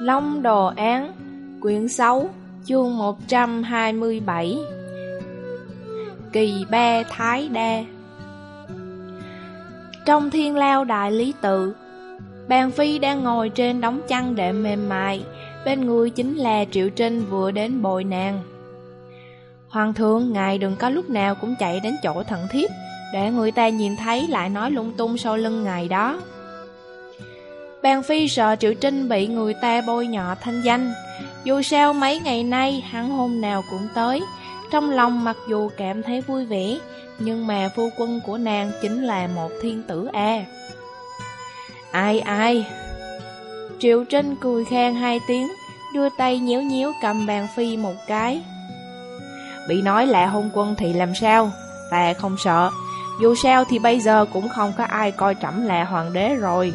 Long Đồ Án Quyển 6 Chương 127 Kỳ Ba Thái Đa. Trong thiên lao đại lý tự Bàn Phi đang ngồi trên đống chăn đệm mềm mại Bên người chính là Triệu Trinh vừa đến bồi nàng. Hoàng thượng, ngài đừng có lúc nào cũng chạy đến chỗ thận thiếp Để người ta nhìn thấy lại nói lung tung sau lưng ngài đó. Bàn Phi sợ Triệu Trinh bị người ta bôi nhọ thanh danh. Dù sao mấy ngày nay hắn hôm nào cũng tới. Trong lòng mặc dù cảm thấy vui vẻ, Nhưng mà phu quân của nàng chính là một thiên tử A. Ai ai? Triệu Trinh cười khen hai tiếng, Đưa tay nhéo nhéo cầm bàn Phi một cái. Bị nói là hôn quân thì làm sao? Ta không sợ. Dù sao thì bây giờ cũng không có ai coi trẫm là hoàng đế rồi.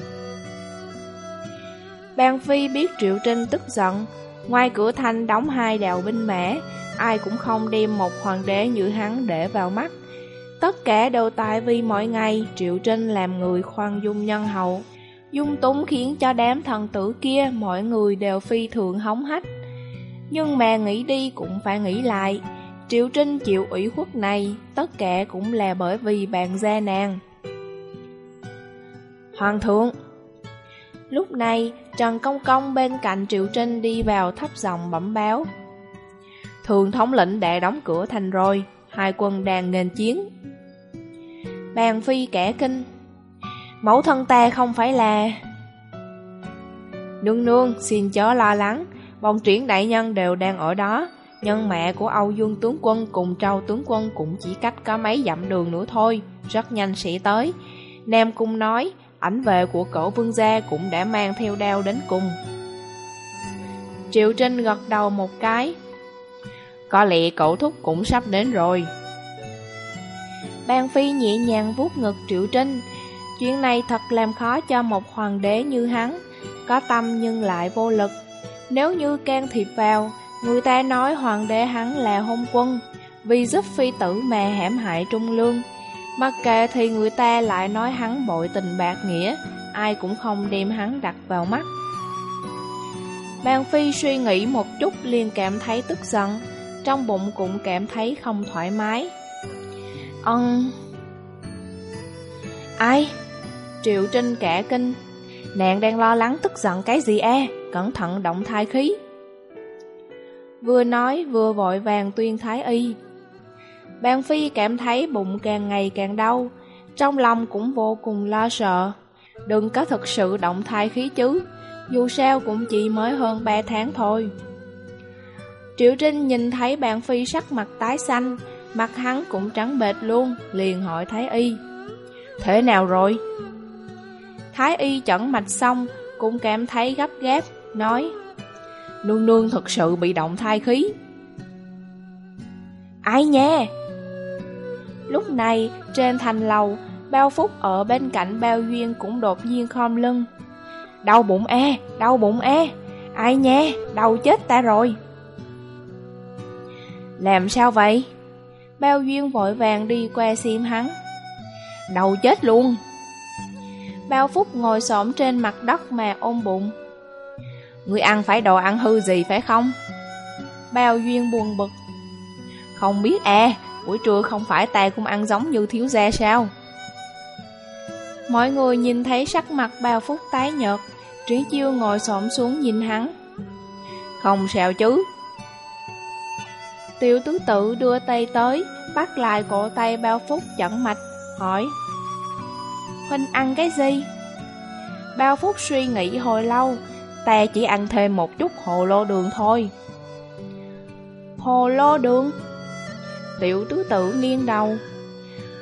Ban Phi biết Triệu Trinh tức giận, ngoài cửa thành đóng hai đạo binh mã, ai cũng không đem một hoàng đế như hắn để vào mắt. Tất cả đều tại vì mỗi ngày Triệu Trinh làm người khoan dung nhân hậu, dung túng khiến cho đám thần tử kia mọi người đều phi thường hóng hách. Nhưng mà nghĩ đi cũng phải nghĩ lại, Triệu Trinh chịu ủy khuất này, tất cả cũng là bởi vì bạn gia nàng. Hoàng thượng Lúc này, Trần Công Công bên cạnh Triệu Trinh đi vào thấp giọng bẩm báo. Thường thống lĩnh đã đóng cửa thành rồi, hai quân đang nghênh chiến. Bàn phi kẻ kinh. Mẫu thân ta không phải là... Nương nương, xin chớ lo lắng, bọn triển đại nhân đều đang ở đó. Nhân mẹ của Âu Dương tướng quân cùng Trâu tướng quân cũng chỉ cách có mấy dặm đường nữa thôi, rất nhanh sẽ tới. Nam Cung nói, ảnh vệ của cậu vương gia cũng đã mang theo đao đến cùng. Triệu Trinh gật đầu một cái. Có lẽ cậu thúc cũng sắp đến rồi. Ban Phi nhẹ nhàng vuốt ngực Triệu Trinh. Chuyện này thật làm khó cho một hoàng đế như hắn, có tâm nhưng lại vô lực. Nếu như can thiệp vào, người ta nói hoàng đế hắn là hôn quân, vì giúp phi tử mà hãm hại trung lương. Mặc kệ thì người ta lại nói hắn bội tình bạc nghĩa, ai cũng không đem hắn đặt vào mắt. Bàn Phi suy nghĩ một chút liền cảm thấy tức giận, trong bụng cũng cảm thấy không thoải mái. Ân... Ai? Triệu Trinh cả kinh. Nàng đang lo lắng tức giận cái gì e, cẩn thận động thai khí. Vừa nói vừa vội vàng tuyên thái y. Bàn Phi cảm thấy bụng càng ngày càng đau, trong lòng cũng vô cùng lo sợ. Đừng có thực sự động thai khí chứ, dù sao cũng chỉ mới hơn 3 tháng thôi. Triệu Trinh nhìn thấy Bàn Phi sắc mặt tái xanh, mặt hắn cũng trắng bệt luôn, liền hỏi Thái Y. Thế nào rồi? Thái Y chẩn mạch xong, cũng cảm thấy gấp gáp, nói Nương nương thật sự bị động thai khí. Ai nha? Lúc này, trên thành lầu, bao phúc ở bên cạnh bao duyên cũng đột nhiên khom lưng. Đau bụng e, đau bụng e, ai nha, đau chết ta rồi. Làm sao vậy? Bao duyên vội vàng đi qua xem hắn. Đau chết luôn. Bao phúc ngồi xổm trên mặt đất mà ôm bụng. Người ăn phải đồ ăn hư gì phải không? Bao duyên buồn bực. Không biết à, buổi trưa không phải ta cũng ăn giống như thiếu gia sao? Mọi người nhìn thấy sắc mặt bao phút tái nhợt, Trí Chiêu ngồi xổm xuống nhìn hắn. Không sao chứ. Tiểu tứ tự đưa tay tới, bắt lại cổ tay bao phút chẩn mạch, hỏi. Huynh ăn cái gì? Bao phút suy nghĩ hồi lâu, ta chỉ ăn thêm một chút hồ lô đường thôi. Hồ lô đường? Tiểu tứ tự nghiêng đầu.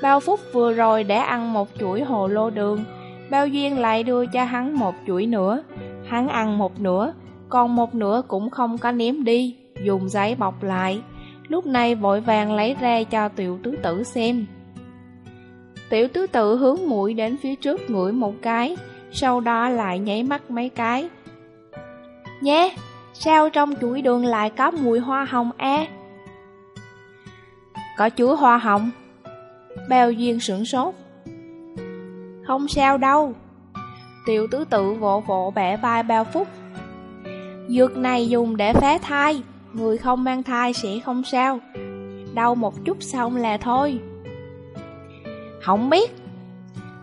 Bao phúc vừa rồi đã ăn một chuỗi hồ lô đường, bao duyên lại đưa cho hắn một chuỗi nữa. Hắn ăn một nửa, còn một nửa cũng không có ném đi, dùng giấy bọc lại. Lúc này vội vàng lấy ra cho tiểu tứ tử xem. Tiểu tứ tự hướng mũi đến phía trước ngửi một cái, sau đó lại nháy mắt mấy cái. Nhé, sao trong chuỗi đường lại có mùi hoa hồng e. Có chứa hoa hồng? Bao duyên sửng sốt. Không sao đâu. Tiểu tứ tự vỗ vỗ bẻ vai bao phúc. Dược này dùng để phá thai, người không mang thai sẽ không sao. Đau một chút xong là thôi. Không biết.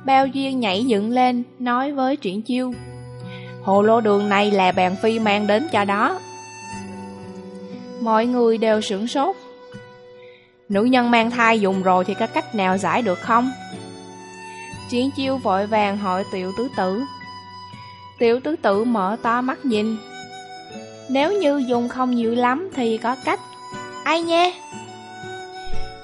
Bao duyên nhảy dựng lên, nói với Triển Chiêu. Hồ lô đường này là bàn phi mang đến cho đó. Mọi người đều sửng sốt. Nữ nhân mang thai dùng rồi thì có cách nào giải được không? Triển chiêu vội vàng hỏi tiểu tứ tử. Tiểu tứ tử mở to mắt nhìn. Nếu như dùng không nhiều lắm thì có cách. Ai nha?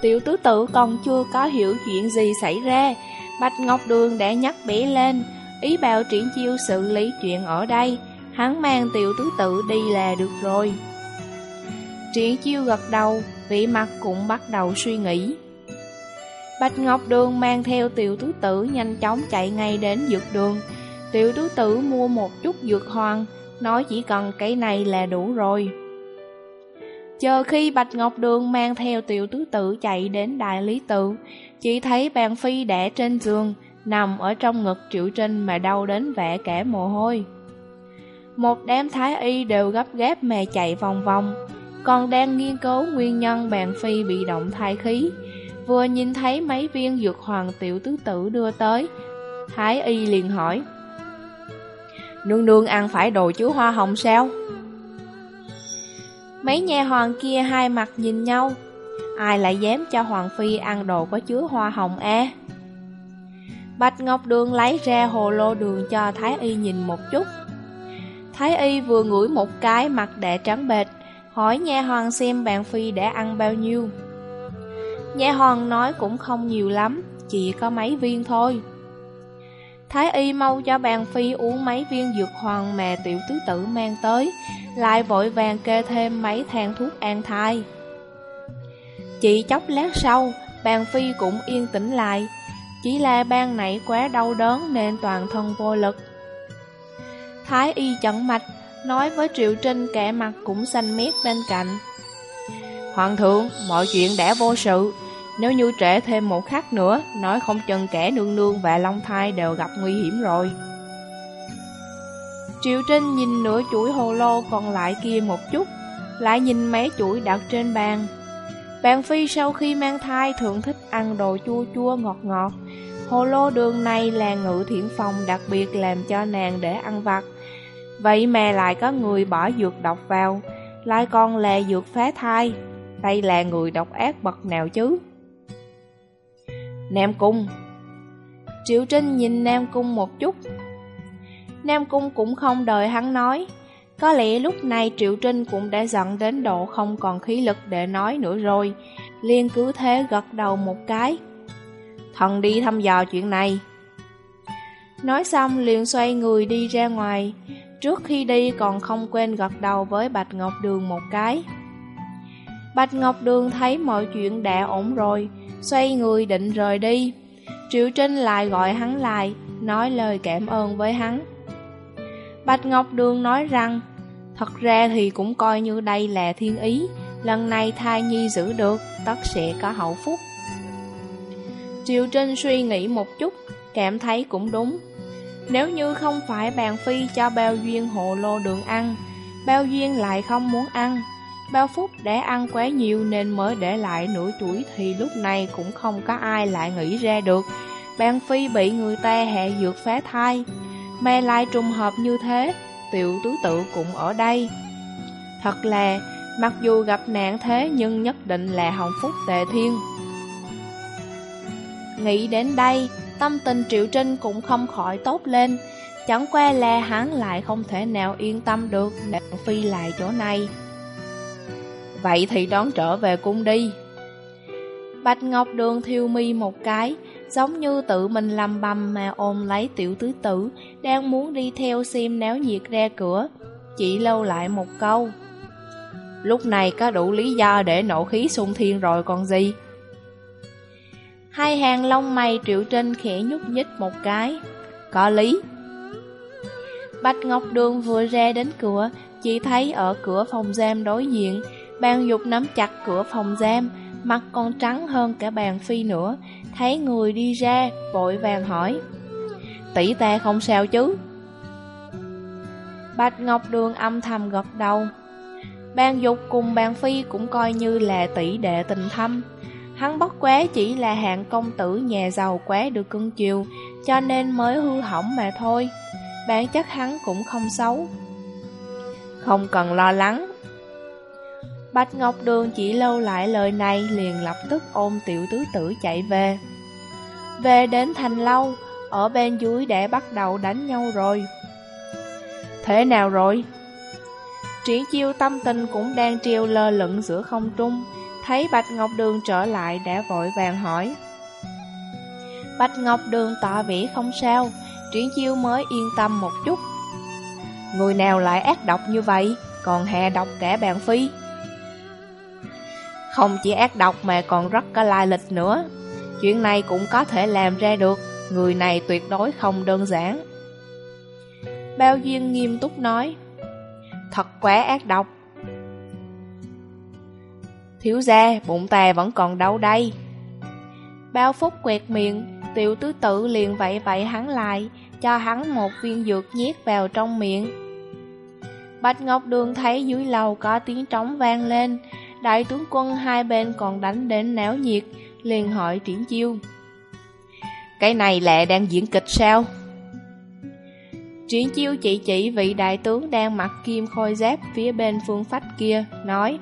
Tiểu tứ tử còn chưa có hiểu chuyện gì xảy ra. Bạch Ngọc Đường đã nhắc bé lên, ý bảo triển chiêu xử lý chuyện ở đây. Hắn mang tiểu tứ tử đi là được rồi. Triển chiêu gật đầu, vị mặt cũng bắt đầu suy nghĩ. Bạch Ngọc Đường mang theo tiểu tứ tử nhanh chóng chạy ngay đến dược đường. Tiểu tứ tử mua một chút dược hoàng, nói chỉ cần cái này là đủ rồi. Chờ khi Bạch Ngọc Đường mang theo tiểu tứ tử chạy đến đại lý tự, chỉ thấy bàn phi đẻ trên giường, nằm ở trong ngực triệu trinh mà đau đến vẽ cả mồ hôi. Một đám thái y đều gấp gáp mà chạy vòng vòng, còn đang nghiên cứu nguyên nhân bạn phi bị động thai khí. Vừa nhìn thấy mấy viên dược hoàng tiểu tứ tử đưa tới, Thái y liền hỏi. Nương nương ăn phải đồ chứa hoa hồng sao? Mấy nhà hoàng kia hai mặt nhìn nhau, ai lại dám cho hoàng phi ăn đồ có chứa hoa hồng a? Bạch Ngọc Đường lấy ra hồ lô đường cho Thái y nhìn một chút. Thái y vừa ngửi một cái mặt đã trắng bệt, hỏi nha hoàng xem bạn phi đã ăn bao nhiêu. Nha hoàng nói cũng không nhiều lắm, chỉ có mấy viên thôi. Thái y mau cho bàn phi uống mấy viên dược hoàng mà tiểu tứ tử mang tới, lại vội vàng kê thêm mấy thang thuốc an thai. Chỉ chốc lát sau, bàn phi cũng yên tĩnh lại, chỉ là ban nãy quá đau đớn nên toàn thân vô lực. Thái y chẩn mạch, nói với Triệu Trinh kẻ mặt cũng xanh mét bên cạnh. Hoàng thượng, mọi chuyện đã vô sự, nếu như trễ thêm một khắc nữa, nói không chừng kẻ nương nương và Long Thai đều gặp nguy hiểm rồi. Triệu Trinh nhìn nửa chuỗi hồ lô còn lại kia một chút, lại nhìn mấy chuỗi đặt trên bàn. Bạn Phi sau khi mang thai thường thích ăn đồ chua chua ngọt ngọt. Hồ lô đường này là ngự thiện phòng đặc biệt làm cho nàng để ăn vặt. Vậy mà lại có người bỏ dược độc vào, lại còn là dược phá thai. Đây là người độc ác bậc nào chứ? Nam Cung. Triệu Trinh nhìn Nam Cung một chút. Nam Cung cũng không đợi hắn nói. Có lẽ lúc này Triệu Trinh cũng đã giận đến độ không còn khí lực để nói nữa rồi. Liên cứ thế gật đầu một cái. Thần đi thăm dò chuyện này. Nói xong liền xoay người đi ra ngoài. Trước khi đi còn không quên gật đầu với Bạch Ngọc Đường một cái Bạch Ngọc Đường thấy mọi chuyện đã ổn rồi xoay người định rời đi. Triệu Trinh lại gọi hắn lại, nói lời cảm ơn với hắn. Bạch Ngọc Đường nói rằng, thật ra thì cũng coi như đây là thiên ý, lần này thai nhi giữ được, tất sẽ có hậu phúc. Triệu Trinh suy nghĩ một chút, cảm thấy cũng đúng. Nếu như không phải bàn phi cho bao duyên hộ lô đường ăn, bao duyên lại không muốn ăn, Bao phút để ăn quá nhiều nên mới để lại nửa chuỗi thì lúc này cũng không có ai lại nghĩ ra được. bàn Phi bị người ta hạ dược phá thai. Mà lại trùng hợp như thế, tiểu tứ tự cũng ở đây. Thật là, mặc dù gặp nạn thế nhưng nhất định là hồng phúc tề thiên. Nghĩ đến đây, tâm tình Triệu Trinh cũng không khỏi tốt lên. Chẳng qua là hắn lại không thể nào yên tâm được để Phi lại chỗ này. Vậy thì đón trở về cung đi Bạch Ngọc Đường thiêu mi một cái, Giống như tự mình lầm bầm mà ôm lấy tiểu tứ tử, Đang muốn đi theo xem náo nhiệt ra cửa Chỉ lâu lại một câu Lúc này có đủ lý do để nổ khí xung thiên rồi còn gì Hai hàng lông mày triệu trinh khẽ nhúc nhích một cái Có lý Bạch Ngọc Đường vừa ra đến cửa Chỉ thấy ở cửa phòng giam đối diện Bàn dục nắm chặt cửa phòng giam, mặt còn trắng hơn cả bàn phi nữa, thấy người đi ra, vội vàng hỏi. Tỷ ta không sao chứ? Bạch Ngọc Đường âm thầm gật đầu. Ban Dục cùng Ban Phi cũng coi như là tỷ đệ tình thâm. Hắn bất quá chỉ là hạng công tử nhà giàu quá được cưng chiều, cho nên mới hư hỏng mà thôi. Bản chất hắn cũng không xấu. Không cần lo lắng. Bạch Ngọc Đường chỉ lâu lại lời này liền lập tức ôm tiểu tứ tử chạy về. Về đến thành lâu, ở bên dưới để bắt đầu đánh nhau rồi. Thế nào rồi? Triển chiêu tâm tình cũng đang triều lơ lửng giữa không trung, thấy Bạch Ngọc Đường trở lại đã vội vàng hỏi. Bạch Ngọc Đường tỏ vẻ không sao, Triển chiêu mới yên tâm một chút. Người nào lại ác độc như vậy, còn hè độc cả bạn phi. Không chỉ ác độc mà còn rất có lai lịch nữa. Chuyện này cũng có thể làm ra được, người này tuyệt đối không đơn giản. Bao Duyên nghiêm túc nói, thật quá ác độc. Thiếu gia, bụng tà vẫn còn đau đây. Bao Phúc quẹt miệng, tiểu tứ tử liền vậy vậy hắn lại, cho hắn một viên dược nhét vào trong miệng. Bạch Ngọc Đường thấy dưới lầu có tiếng trống vang lên, đại tướng quân hai bên còn đánh đến náo nhiệt, liền hỏi triển chiêu. Cái này lẹ đang diễn kịch sao? Triển chiêu chỉ chỉ vị đại tướng đang mặc kim khôi giáp phía bên phương phách kia, nói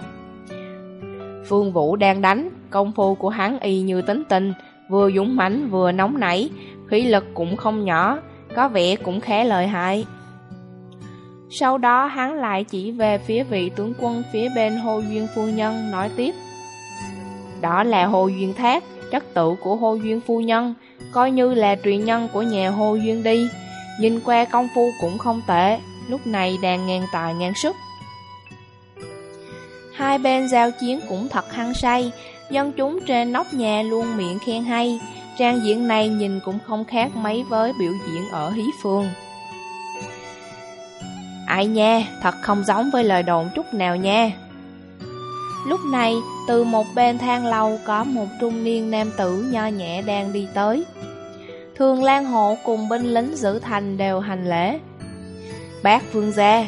Phương Vũ đang đánh, công phu của hắn y như tính tình, vừa dũng mãnh vừa nóng nảy, khí lực cũng không nhỏ, có vẻ cũng khá lợi hại. Sau đó hắn lại chỉ về phía vị tướng quân phía bên Hồ Duyên Phu Nhân nói tiếp. Đó là Hồ Duyên Thác, chất tự của Hồ Duyên Phu Nhân, coi như là truyền nhân của nhà Hồ Duyên đi. Nhìn qua công phu cũng không tệ, lúc này đang ngang tài ngang sức. Hai bên giao chiến cũng thật hăng say, dân chúng trên nóc nhà luôn miệng khen hay, trang diện này nhìn cũng không khác mấy với biểu diễn ở Hí Phương. Ai nha, thật không giống với lời đồn chút nào nha. Lúc này, từ một bên thang lầu có một trung niên nam tử nho nhẹ đang đi tới. Thường Lan Hộ cùng binh lính giữ thành đều hành lễ. Bác vương gia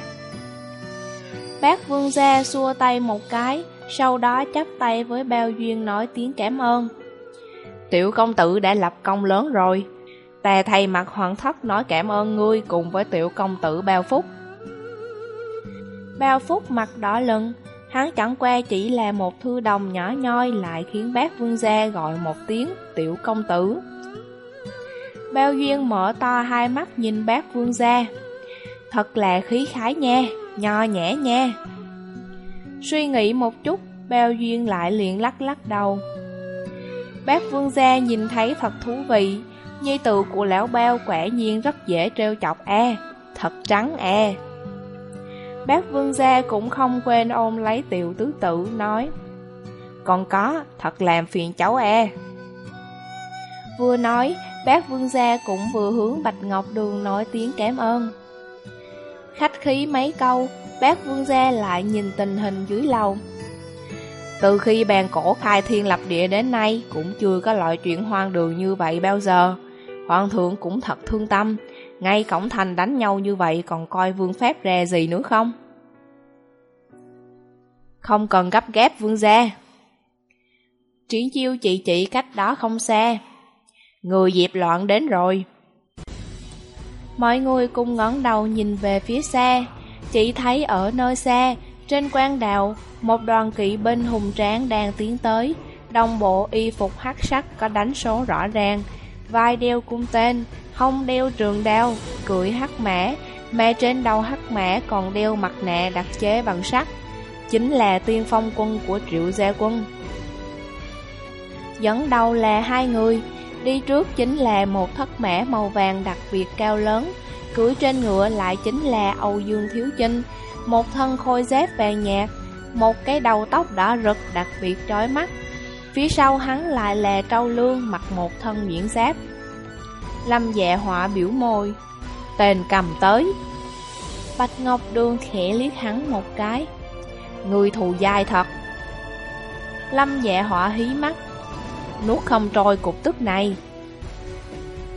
Bác vương gia xua tay một cái, sau đó chắp tay với bao duyên nói tiếng cảm ơn. Tiểu công tử đã lập công lớn rồi. Ta thay mặt hoàng thất nói cảm ơn ngươi cùng với tiểu công tử bao phúc. Bao phúc mặt đỏ lưng, hắn chẳng qua chỉ là một thư đồng nhỏ nhoi lại khiến bác vương gia gọi một tiếng tiểu công tử. Bao duyên mở to hai mắt nhìn bác vương gia. Thật là khí khái nha, nho nhẽ nha. Suy nghĩ một chút, bao duyên lại liền lắc lắc đầu. Bác vương gia nhìn thấy thật thú vị, nhi tự của lão bao quả nhiên rất dễ trêu chọc e, thật trắng e. Bác vương gia cũng không quên ôm lấy tiểu tứ tử nói Còn có, thật làm phiền cháu e Vừa nói, bác vương gia cũng vừa hướng Bạch Ngọc Đường nói tiếng cảm ơn Khách khí mấy câu, bác vương gia lại nhìn tình hình dưới lầu Từ khi bàn cổ khai thiên lập địa đến nay Cũng chưa có loại chuyện hoang đường như vậy bao giờ Hoàng thượng cũng thật thương tâm ngay cổng thành đánh nhau như vậy còn coi vương phép ra gì nữa không? Không cần gấp ghép vương gia. Triển chiêu chị chị cách đó không xa. Người dịp loạn đến rồi. Mọi người cùng ngẩng đầu nhìn về phía xa. Chỉ thấy ở nơi xa, trên quan đạo, một đoàn kỵ binh hùng tráng đang tiến tới. Đồng bộ y phục hắc sắc có đánh số rõ ràng. Vai đeo cung tên, hông đeo trường đao, cưỡi hắc mã, mà trên đầu hắc mã còn đeo mặt nạ đặc chế bằng sắt, chính là tiên phong quân của Triệu Gia Quân. Dẫn đầu là hai người, đi trước chính là một thất mã màu vàng đặc biệt cao lớn, cưỡi trên ngựa lại chính là Âu Dương Thiếu Chinh, một thân khôi giáp vàng nhạt, một cái đầu tóc đỏ rực đặc biệt chói mắt. Phía sau hắn lại là Trâu Lương mặc một thân miễn giáp, Lâm dạ họa biểu môi Tên cầm tới. Bạch Ngọc Đường khẽ liếc hắn một cái Người thù dai thật. Lâm dạ họa hí mắt Nuốt không trôi cục tức này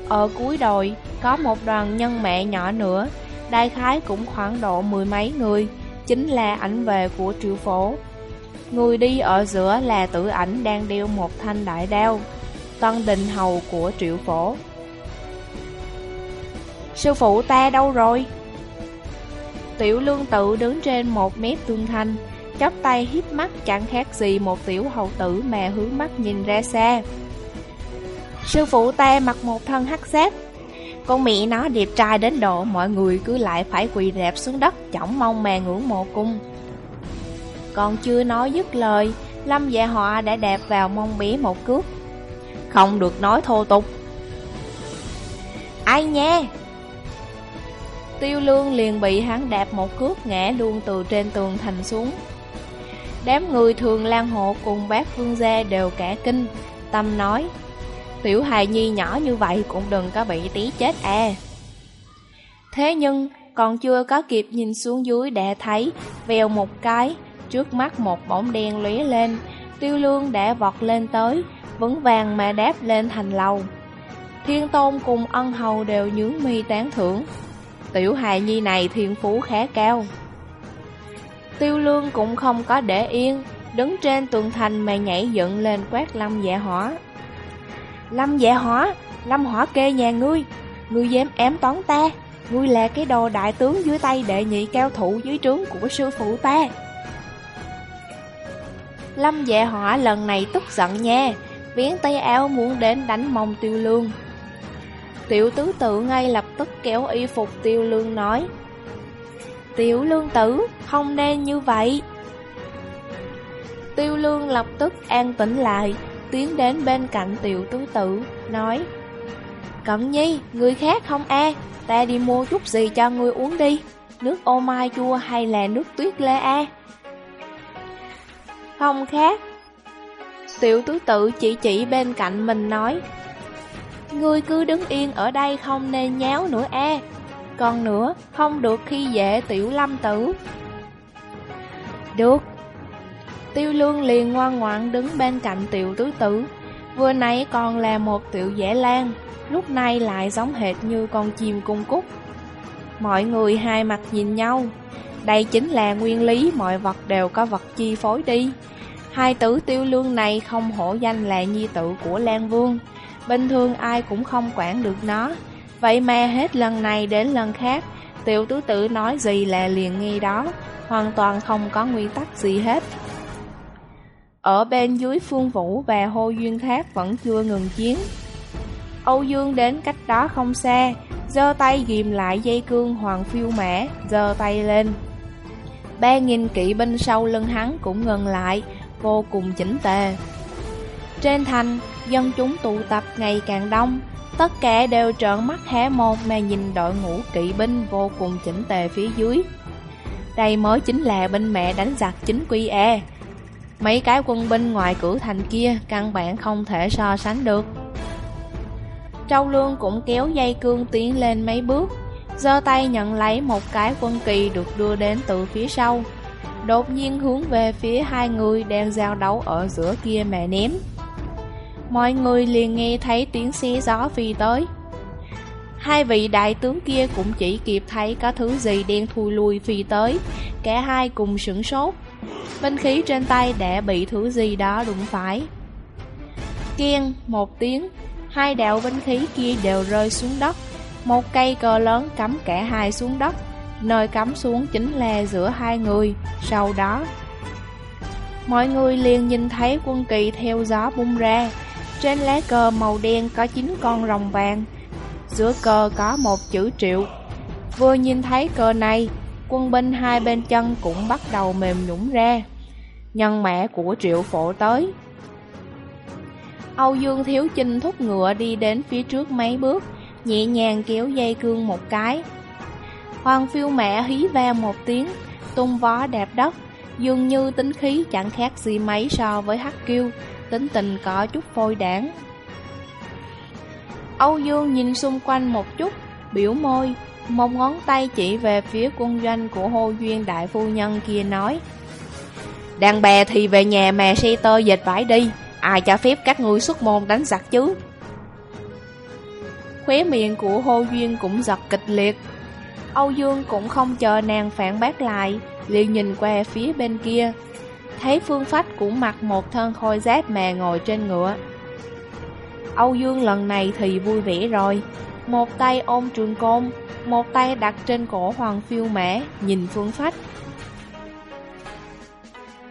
Ở cuối đồi Có một đoàn nhân mẹ nhỏ nữa đại khái cũng khoảng độ mười mấy người, chính là ảnh về của triệu phổ. Người đi ở giữa là tử ảnh đang đeo một thanh đại đao, tân đình hầu của triệu phổ. Sư phụ ta đâu rồi? Tiểu lương tự đứng trên một mét tương thanh, chắp tay hít mắt chẳng khác gì một tiểu hầu tử mà hướng mắt nhìn ra xa. Sư phụ ta mặc một thân hắc giáp, con mẹ nó đẹp trai đến độ mọi người cứ lại phải quỳ rạp xuống đất chỏng mong mà ngưỡng mộ cung. Còn chưa nói dứt lời, Lâm dạ họa đã đạp vào mông bé một cước. Không được nói thô tục. Ai nha? Tiêu lương liền bị hắn đạp một cước ngã luôn từ trên tường thành xuống. Đám người thường lan hộ cùng bác vương gia đều cả kinh, tâm nói. Tiểu hài nhi nhỏ như vậy cũng đừng có bị tí chết à. Thế nhưng, còn chưa có kịp nhìn xuống dưới đã thấy, vèo một cái, trước mắt một bóng đen lóe lên, tiêu lương đã vọt lên tới, vững vàng mà đáp lên thành lầu. Thiên tôn cùng ân hầu đều nhướng mi tán thưởng. Tiểu hài nhi này thiên phú khá cao. Tiêu lương cũng không có để yên, đứng trên tường thành mà nhảy dựng lên quát lâm dạ hỏa. Lâm dạ hỏa, lâm hỏa kê nhà ngươi, ngươi dám ém toán ta, ngươi là cái đồ đại tướng dưới tay đệ nhị cao thủ dưới trướng của sư phụ ta. Lâm dạ hỏa lần này tức giận nha, viễn tay áo muốn đến đánh mông tiêu lương. Tiểu tứ tự ngay lập tức kéo y phục tiêu lương nói Tiểu lương tử, không nên như vậy Tiêu lương lập tức an tĩnh lại Tiến đến bên cạnh tiểu tứ Tử nói Cẩm nhi, người khác không e, Ta đi mua chút gì cho ngươi uống đi Nước ô mai chua hay là nước tuyết lê e? Không khác Tiểu tứ tự chỉ chỉ bên cạnh mình nói Ngươi cứ đứng yên ở đây không nên nháo nữa e còn nữa, không được khi dễ tiểu lâm tử. Được. Tiêu lương liền ngoan ngoãn đứng bên cạnh tiểu tứ tử. Vừa nãy còn là một tiểu dễ lan Lúc này lại giống hệt như con chim cung cúc Mọi người hai mặt nhìn nhau. Đây chính là nguyên lý mọi vật đều có vật chi phối đi. Hai tử tiêu lương này không hổ danh là nhi tự của Lan Vương. Bình thường ai cũng không quản được nó. Vậy mà hết lần này đến lần khác Tiểu tứ tử nói gì là liền nghi đó Hoàn toàn không có nguyên tắc gì hết. Ở bên dưới phương vũ và hô duyên thác vẫn chưa ngừng chiến. Âu Dương đến cách đó không xa giơ tay ghim lại dây cương hoàng phiêu mã giơ tay lên. Ba nghìn kỵ binh sau lưng hắn cũng ngừng lại Vô cùng chỉnh tề. Trên thành dân chúng tụ tập ngày càng đông, tất cả đều trợn mắt hé mồm mà nhìn đội ngũ kỵ binh vô cùng chỉnh tề phía dưới. Đây mới chính là binh mẹ đánh giặc chính quy e. Mấy cái quân binh ngoài cửa thành kia căn bản không thể so sánh được. Châu Lương cũng kéo dây cương tiến lên mấy bước, giơ tay nhận lấy một cái quân kỳ được đưa đến từ phía sau. Đột nhiên hướng về phía hai người đang giao đấu ở giữa kia mẹ ném. Mọi người liền nghe thấy tiếng xe gió phi tới. Hai vị đại tướng kia cũng chỉ kịp thấy có thứ gì đen thui lùi phi tới. Cả hai cùng sửng sốt. Binh khí trên tay đã bị thứ gì đó đụng phải. Kiên một tiếng, Hai đạo binh khí kia đều rơi xuống đất. Một cây cờ lớn cắm cả hai xuống đất. Nơi cắm xuống chính là giữa hai người. Sau đó, Mọi người liền nhìn thấy quân kỳ theo gió bung ra trên lá cờ màu đen có 9 con rồng vàng, Giữa cờ có một chữ triệu. Vừa nhìn thấy cờ này, Quân binh hai bên chân cũng bắt đầu mềm nhũng ra. Nhân mẹ của triệu phổ tới. Âu Dương Thiếu Chinh thúc ngựa đi đến phía trước mấy bước, Nhẹ nhàng kéo dây cương một cái. Hoàng phiêu mẹ hí vang một tiếng, Tung vó đạp đất, Dường như tính khí chẳng khác gì mấy so với hắc kiêu tính tình có chút phôi đảng. Âu Dương nhìn xung quanh một chút, biểu môi, một ngón tay chỉ về phía quân doanh của Hô Duyên Đại Phu Nhân kia nói Đàn bè thì về nhà mè xe tơ dệt vải đi, ai cho phép các ngươi xuất môn đánh giặc chứ? Khóe miệng của Hô Duyên cũng giật kịch liệt. Âu Dương cũng không chờ nàng phản bác lại, liền nhìn qua phía bên kia. Thấy Phương Phách cũng mặc một thân khôi giáp mà ngồi trên ngựa. Âu Dương lần này thì vui vẻ rồi, một tay ôm trường côn, một tay đặt trên cổ Hoàng Phiêu Mã, nhìn Phương Phách.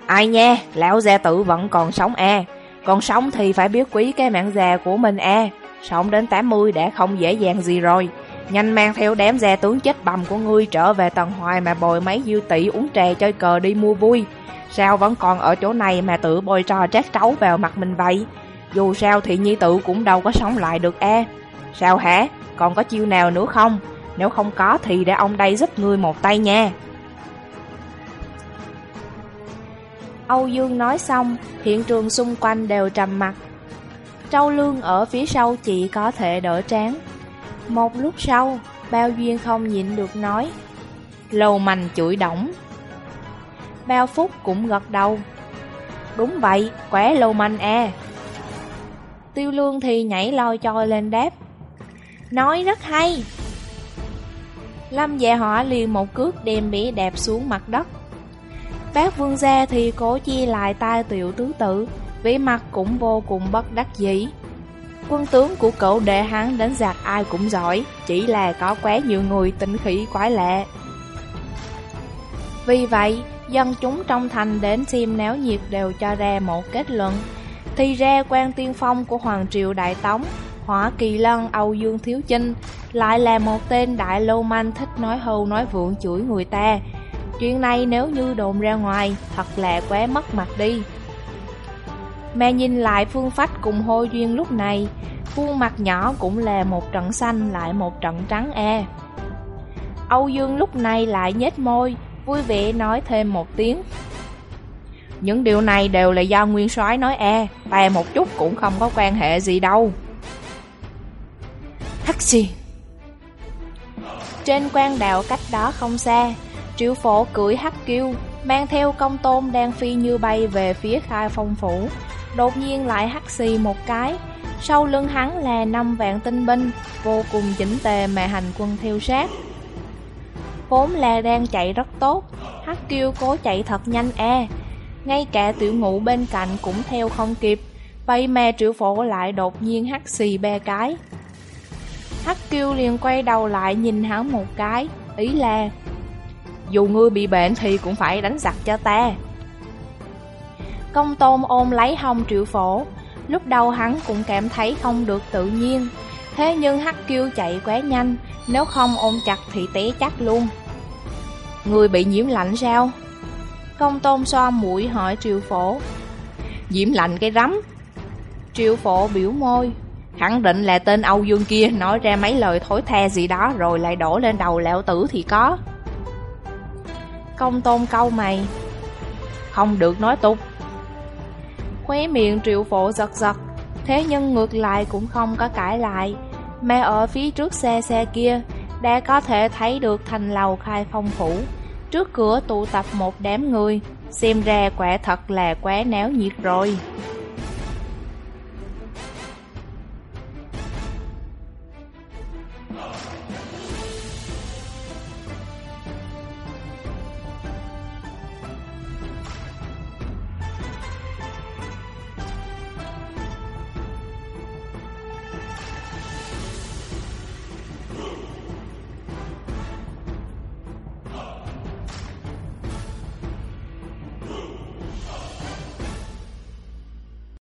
Ai nha, lão gia tử vẫn còn sống à, còn sống thì phải biết quý cái mạng già của mình à, sống đến 80 đã không dễ dàng gì rồi. Nhanh mang theo đám gia tướng chết bầm của ngươi trở về tầng hoài mà bồi mấy dư tỷ uống trà chơi cờ đi mua vui. Sao vẫn còn ở chỗ này mà tự bôi trò trát trấu vào mặt mình vậy? Dù sao thì nhi tử cũng đâu có sống lại được e. Sao hả? Còn có chiêu nào nữa không? Nếu không có thì để ông đây giúp ngươi một tay nha. Âu Dương nói xong, hiện trường xung quanh đều trầm mặt. Trâu Lương ở phía sau chỉ có thể đỡ trán. Một lúc sau, Bao Duyên không nhịn được nói. Lầu mành chửi đổng. Bao Phúc cũng gật đầu. Đúng vậy, quẻ lầu mành e. Tiêu Lương thì nhảy loi choi lên đáp. Nói rất hay. Lâm dạ họ liền một cước đem bỉ đẹp xuống mặt đất. Bác vương gia thì cố chia lại tai tiểu tứ tự, vĩ mặt cũng vô cùng bất đắc dĩ. Quân tướng của cậu đệ hắn đánh giặc ai cũng giỏi, chỉ là có quá nhiều người tinh khí quái lạ. Vì vậy, dân chúng trong thành đến xem náo nhiệt đều cho ra một kết luận. Thì ra quan tiên phong của Hoàng Triều Đại Tống, Hỏa Kỳ Lân Âu Dương Thiếu Chinh, lại là một tên đại lâu manh thích nói hâu nói vượng chửi người ta. Chuyện này nếu như đồn ra ngoài, thật là quá mất mặt đi. Mẹ nhìn lại phương phách cùng hô duyên lúc này, khuôn mặt nhỏ cũng là một trận xanh lại một trận trắng e. Âu Dương lúc này lại nhếch môi, vui vẻ nói thêm một tiếng. Những điều này đều là do Nguyên soái nói e, ta một chút cũng không có quan hệ gì đâu. Hắc xì Trên quan đạo cách đó không xa, triệu phổ cưỡi hắc kiêu, mang theo công tôn đang phi như bay về phía khai phong phủ. Đột nhiên lại hắt xì một cái, sau lưng hắn là năm vạn tinh binh, vô cùng chỉnh tề mà hành quân theo sát. Vốn là đang chạy rất tốt, hắc kiêu cố chạy thật nhanh e, ngay cả tiểu ngũ bên cạnh cũng theo không kịp, vậy mà triệu phổ lại đột nhiên hắt xì ba cái. Hắc kiêu liền quay đầu lại nhìn hắn một cái, ý là Dù ngươi bị bệnh thì cũng phải đánh giặc cho ta Công tôn ôm lấy hông triệu phổ Lúc đầu hắn cũng cảm thấy không được tự nhiên Thế nhưng hắc kiêu chạy quá nhanh, Nếu không ôm chặt thì té chắc luôn Người bị nhiễm lạnh sao? Công tôn so mũi hỏi triệu phổ Nhiễm lạnh cái rắm Triệu phổ biểu môi Khẳng định là tên Âu Dương kia nói ra mấy lời thối tha gì đó rồi lại đổ lên đầu lão tử thì có. Công tôn câu mày. Không được nói tục. Khóe miệng triệu phổ giật giật, thế nhưng ngược lại cũng không có cãi lại. Mà ở phía trước xe xe kia, đã có thể thấy được thành lầu khai phong phủ. Trước cửa tụ tập một đám người, xem ra quả thật là quá náo nhiệt rồi.